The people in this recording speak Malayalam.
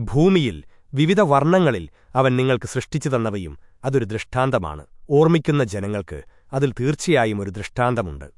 ഭൂമിയിൽ വിവിധ വർണങ്ങളിൽ അവൻ നിങ്ങൾക്ക് സൃഷ്ടിച്ചു തന്നവയും അതൊരു ദൃഷ്ടാന്തമാണ്. ഓർമ്മിക്കുന്ന ജനങ്ങൾക്ക് അതിൽ തീർച്ചയായും ഒരു ദൃഷ്ടാന്തമുണ്ട്.